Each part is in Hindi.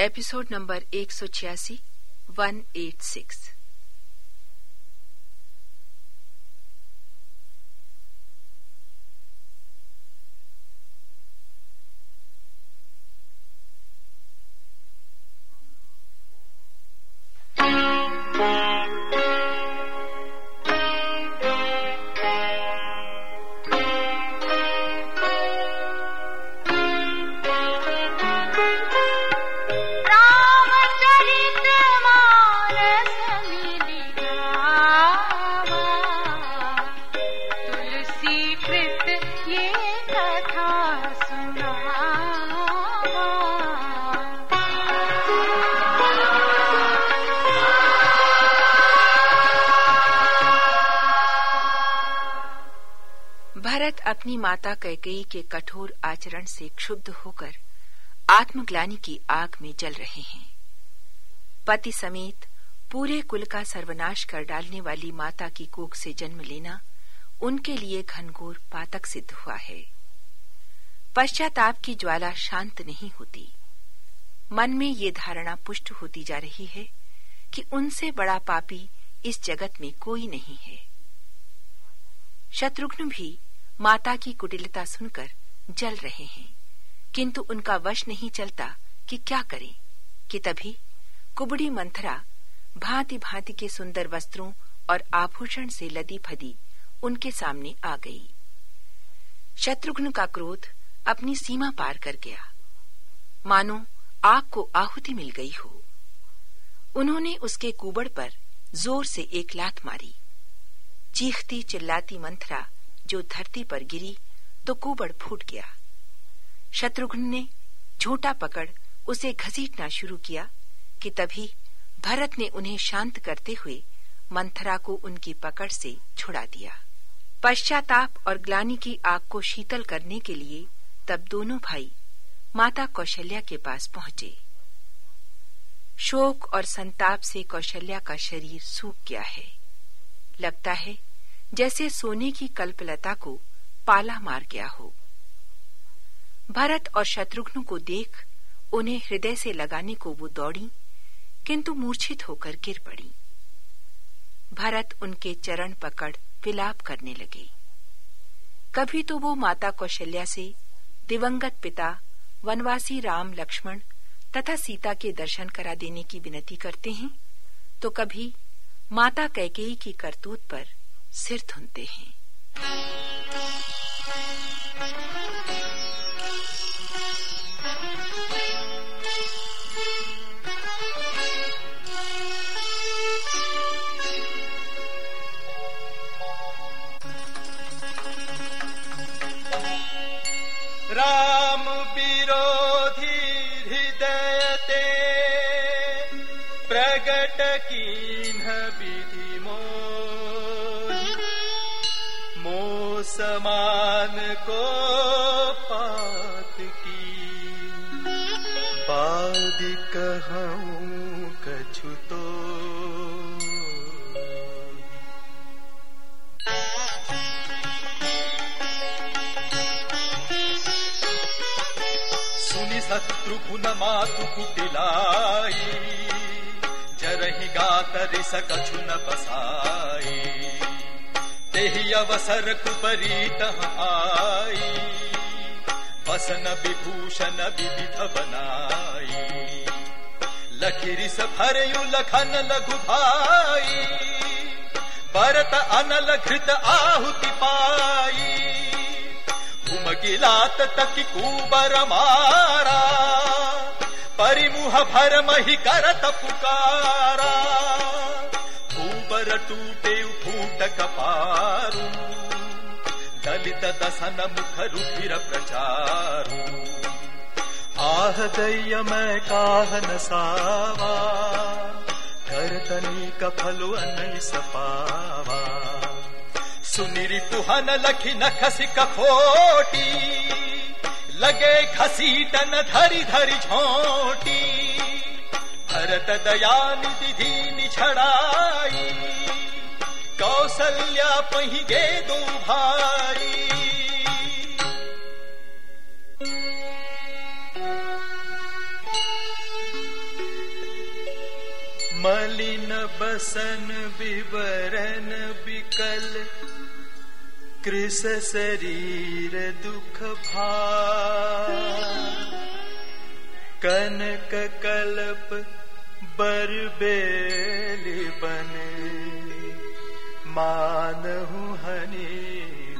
एपिसोड नंबर एक सौ छियासी वन एट सिक्स भरत अपनी माता कैकई के कठोर आचरण से क्षुब्ध होकर आत्मग्लानी की आग में जल रहे हैं। पति समेत पूरे कुल का सर्वनाश कर डालने वाली माता की कोख से जन्म लेना उनके लिए घनघोर पातक सिद्ध हुआ है। पश्चाताप की ज्वाला शांत नहीं होती। मन में ये धारणा पुष्ट होती जा रही है कि उनसे बड़ा पापी इस जगत में कोई नहीं है। शत्रुघ्न भी माता की कुटिलता सुनकर जल रहे हैं। किंतु उनका वश नहीं चलता कि क्या करें, कि तभी कुबड़ी मंथरा भांति भांति के सुंदर वस्त्रों और आभूषण से लदी फदी उनके सामने आ गई। शत्रुघ्न का क्रोध अपनी सीमा पार कर गया। मानो आग को आहुति मिल गई हो। उन्होंने उसके कुबड़ पर ज़ोर से एक लात मारी। चीखती चिल्लाती मंथरा जो धरती पर गिरी तो कुबड़ फूट गया। शत्रुघ्न ने झूठा पकड़ उसे घसीटना शुरू किया कि तभी भरत ने उन्हें शांत करते हुए मंथरा को उनकी पकड़ से छुड़ा दिया। पश्चाताप और ग्लानी की आग को शीतल करने के लिए तब दोनों भाई माता कौशल्या के पास पहुँचे। शोक और संताप से कौशल्या का शरीर सूख गया है। लगता है जैसे सोने की कल्पलता को पाला मार गया हो। भरत और शत्रुघ्न को देख, उन्हें हृदय से लगाने को वो दौड़ी, किंतु मूर्छित होकर गिर पड़ी। भरत उनके चरण पकड़ विलाप करने लगे। कभी तो वो माता कौशल्या से दिवंगत पिता वनवासी राम लक्ष्मण तथा सीता के दर्शन करा देने की विनती करते हैं तो कभी माता कैकेयी की करतूत पर सिर धुनते हैं। राम विरोधी हृदय ते प्रगट कीन विधि। समान को पात की। बाद कहूँ कछु तो। सुनि शत्रुघ्न मातु कुटिलाई। जरहि गात रिस कछु न बसाई। तेहि अवसर कुपरीत आई। बसन विभूषण विविध बनाई। लखिरिस भरयु लखन लघु भाई। भरत अनल घृत आहुति पाई। उमगिलात तक कुबर मारा। परिमुह भर मही करत पुकारा। कुबर टूटे फूट कपारू। दलित दसन मुख रुधिर प्रचारू। आह दैय मैं काहन सावा, करतनी कफलु सपावा। सुनिरी पुहन लखी नखसी कखोटी, लगे घसीटन धरी धरी झोटी। भरत दया निधि दीनी छड़ाई कौशल्या पही गे दो भाई मलिन बसन विवरण विकल, कृष शरीर दुख भार। कनक कल्प बरबेली बने। मानहु हनी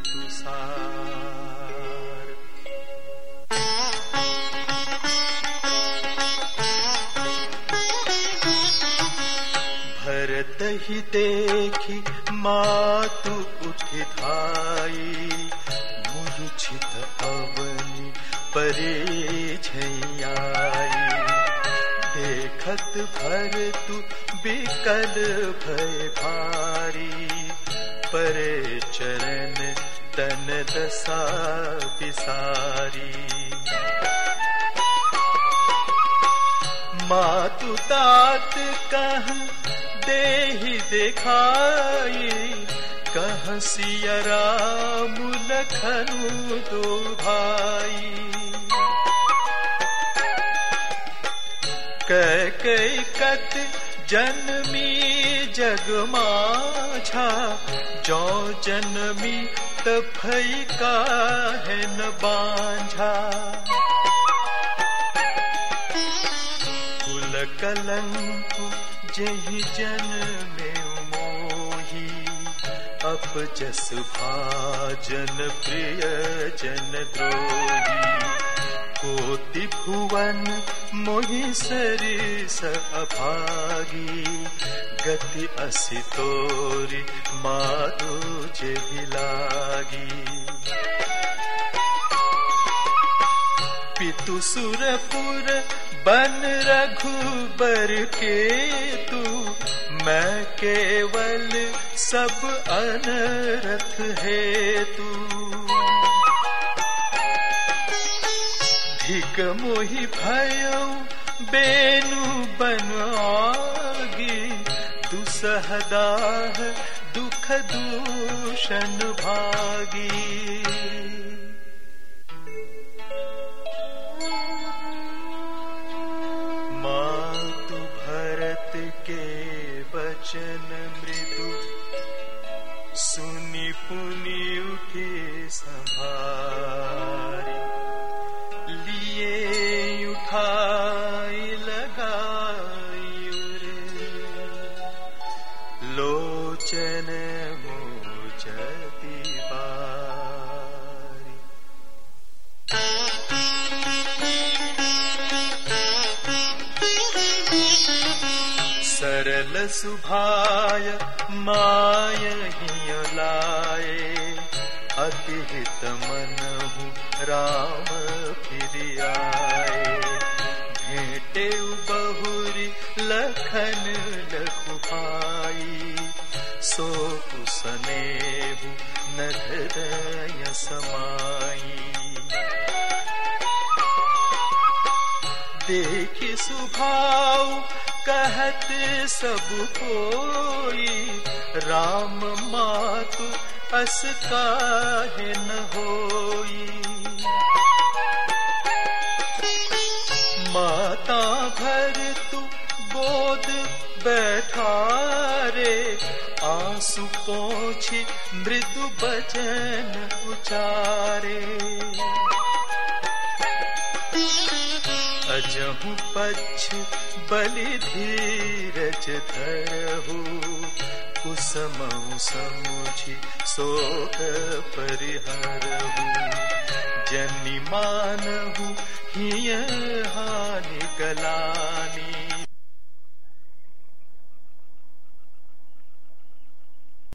तुषार भरत ही देखी मातु उठ धाई मूर्छित अवनी परे छैयाई। देखत भर तू बिकल भय भारी परे चरण तन दशा बिसारी मातु तात कह देहि देखाई, कह सियरा मुलखनु दो भाई। कई कत जन्मी जग माझा जो जन्मी तफई का है न बांझा। कुल कलंक जही जन में मोही अप जस भाजन प्रिय जन द्रोही। कोटि भुवन मोहि सरिस अभागी। गति असि तोरी मारो जे लागी। पितु सुरपुर बन रघुबर के तू मैं केवल सब अनरथ है धिक मोहि भयो, बेनु बनआगी दुसहदाह दुख दूषण भागी। मातु भरत के वचन मृदु, सुनि पुनि उठे सरल सुभाय, माय हिय लाए। अति हित राम फिर आए भेटे बहुरी लखन लखु भाई सो कुसनेहु न हृदय समाई। देखि सुभाव कहत सब कोई, राम मातु अस काहे न होई। माता भर तू गोद बैठारे, आँसू पोछी मृदु बचन उचारे। अजहु पक्ष बलि धीरज धरहु कुसम समुझि शोक परिहरहु जनि मानहु हिय हानि गलानी